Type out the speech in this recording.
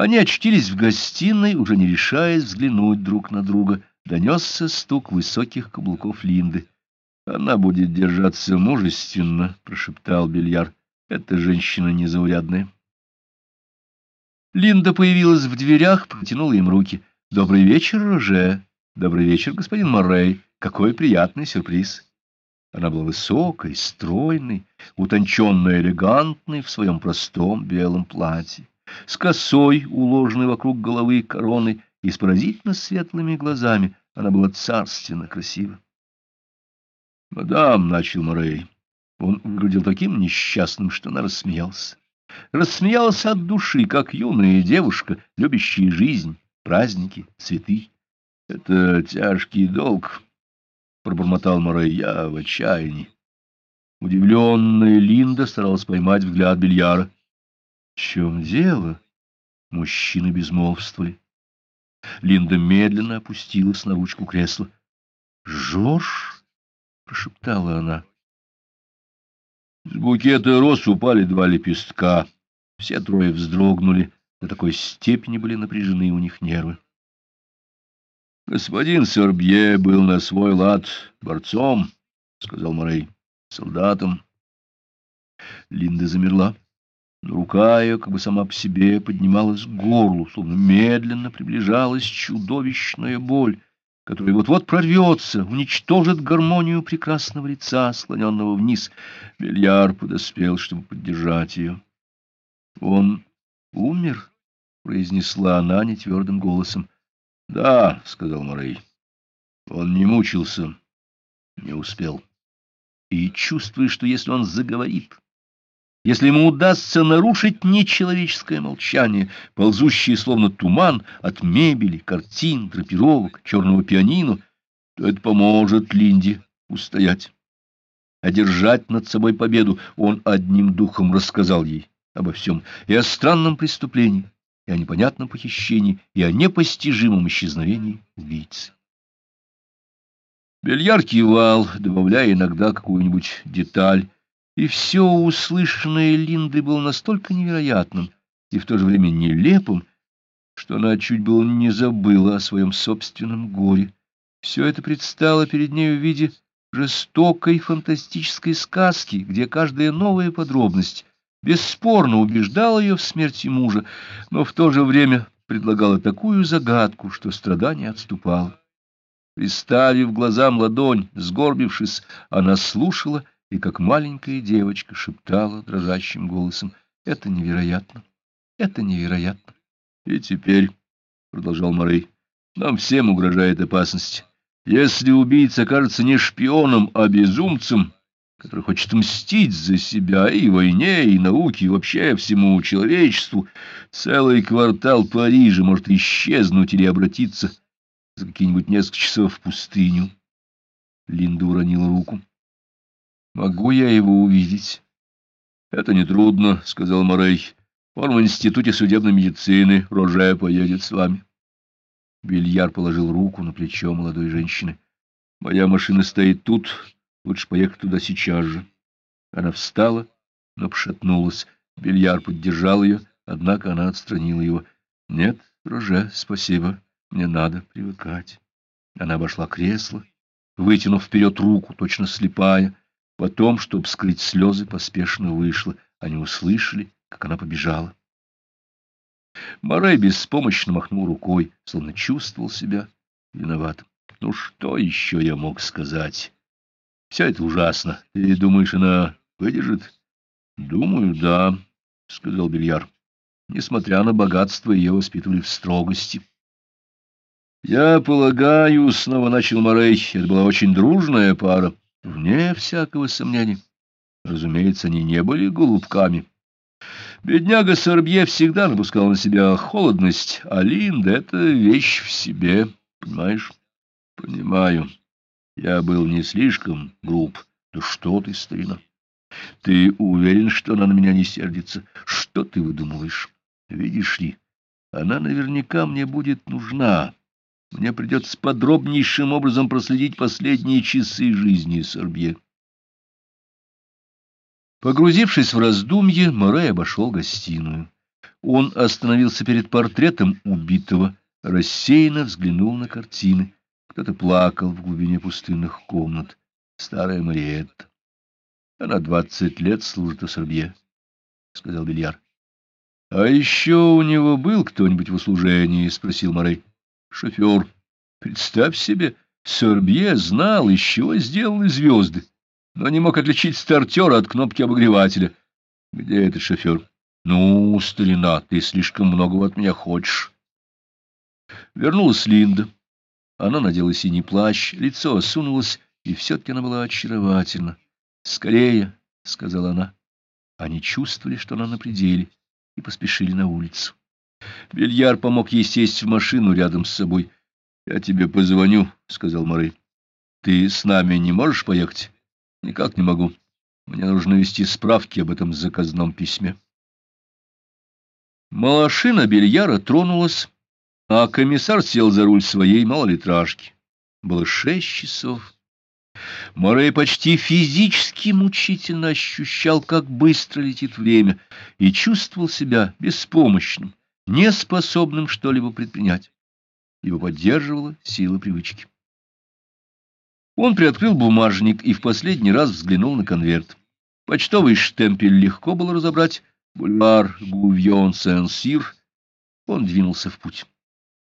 Они очтились в гостиной, уже не решаясь взглянуть друг на друга. Донесся стук высоких каблуков Линды. «Она будет держаться мужественно», — прошептал Бельяр. «Эта женщина незаурядная». Линда появилась в дверях, протянула им руки. «Добрый вечер, Роже. Добрый вечер, господин Моррей. Какой приятный сюрприз!» Она была высокой, стройной, утонченной, элегантной в своем простом белом платье, с косой, уложенной вокруг головы короной и с поразительно светлыми глазами. Она была царственно красива. «Мадам», — начал Морей, — он выглядел таким несчастным, что она рассмеялась. Рассмеялась от души, как юная девушка, любящая жизнь, праздники, цветы. «Это тяжкий долг», — пробормотал Морей, — «я в отчаянии». Удивленная Линда старалась поймать взгляд В чем дело? Мужчины безмолвствовали. Линда медленно опустилась на ручку кресла. — Жорж? — прошептала она. С букета роз упали два лепестка. Все трое вздрогнули. До такой степени были напряжены у них нервы. Господин Сорбье был на свой лад борцом, — сказал Морей, — солдатом. Линда замерла. Рука ее, как бы сама по себе, поднималась к горлу, словно медленно приближалась чудовищная боль, которая вот-вот прорвется, уничтожит гармонию прекрасного лица, склоненного вниз. Бельяр подоспел, чтобы поддержать ее. — Он умер? — произнесла она нетвердым голосом. — Да, — сказал Морей. Он не мучился, не успел. И чувствуя, что если он заговорит, если ему удастся нарушить нечеловеческое молчание, ползущее словно туман от мебели, картин, драпировок, черного пианино, то это поможет Линде устоять. Одержать над собой победу он одним духом рассказал ей обо всем, и о странном преступлении, и о непонятном похищении, и о непостижимом исчезновении убийцы. Бельяр кивал, добавляя иногда какую-нибудь деталь, и все услышанное Линды было настолько невероятным и в то же время нелепым, что она чуть было не забыла о своем собственном горе. Все это предстало перед ней в виде жестокой фантастической сказки, где каждая новая подробность бесспорно убеждала ее в смерти мужа, но в то же время предлагала такую загадку, что страдание отступало. Приставив глазам ладонь, сгорбившись, она слушала и, как маленькая девочка, шептала дрожащим голосом, «Это невероятно! Это невероятно!» «И теперь, — продолжал Морей, — нам всем угрожает опасность. Если убийца окажется не шпионом, а безумцем, который хочет мстить за себя и войне, и науке, и вообще всему человечеству, целый квартал Парижа может исчезнуть или обратиться за какие-нибудь несколько часов в пустыню. Линда уронила руку. «Могу я его увидеть?» «Это нетрудно», — сказал Морей. «Он в институте судебной медицины. Роже поедет с вами». Бильяр положил руку на плечо молодой женщины. «Моя машина стоит тут. Лучше поехать туда сейчас же». Она встала, но пошатнулась. Бильяр поддержал ее, однако она отстранила его. «Нет, Роже, спасибо. Мне надо привыкать». Она обошла кресло, вытянув вперед руку, точно слепая. Потом, чтобы скрыть слезы, поспешно вышла. Они услышали, как она побежала. Морей беспомощно махнул рукой, словно чувствовал себя виноватым. Ну, что еще я мог сказать? Все это ужасно. Ты думаешь, она выдержит? Думаю, да, — сказал Бильяр. Несмотря на богатство, ее воспитывали в строгости. Я полагаю, — снова начал Морей, — это была очень дружная пара. Вне всякого сомнения. Разумеется, они не были голубками. Бедняга Сорбье всегда напускал на себя холодность, а Линда — это вещь в себе, понимаешь? Понимаю. Я был не слишком груб. Да что ты, старина? Ты уверен, что она на меня не сердится? Что ты выдумываешь? Видишь ли, она наверняка мне будет нужна. Мне придется подробнейшим образом проследить последние часы жизни Сорбье. Погрузившись в раздумье, Морей обошел гостиную. Он остановился перед портретом убитого, рассеянно взглянул на картины. Кто-то плакал в глубине пустынных комнат. Старая Мариетта. Она двадцать лет служит у Сорбье, — сказал Бильяр. — А еще у него был кто-нибудь в услужении? — спросил Морей. — Шофер. Представь себе, Сорбье знал, из чего сделаны звезды, но не мог отличить стартера от кнопки обогревателя. — Где этот шофер? — Ну, старина, ты слишком многого от меня хочешь. Вернулась Линда. Она надела синий плащ, лицо осунулось, и все-таки она была очаровательна. — Скорее, — сказала она. Они чувствовали, что она на пределе, и поспешили на улицу. Бельяр помог ей сесть в машину рядом с собой. — Я тебе позвоню, — сказал Морей. — Ты с нами не можешь поехать? — Никак не могу. Мне нужно вести справки об этом заказном письме. Машина Бельяра тронулась, а комиссар сел за руль своей малолитражки. Было шесть часов. Морей почти физически мучительно ощущал, как быстро летит время, и чувствовал себя беспомощным, неспособным что-либо предпринять. Его поддерживала сила привычки. Он приоткрыл бумажник и в последний раз взглянул на конверт. Почтовый штемпель легко было разобрать. Бульвар Гувьон Сен-Сир. Он двинулся в путь.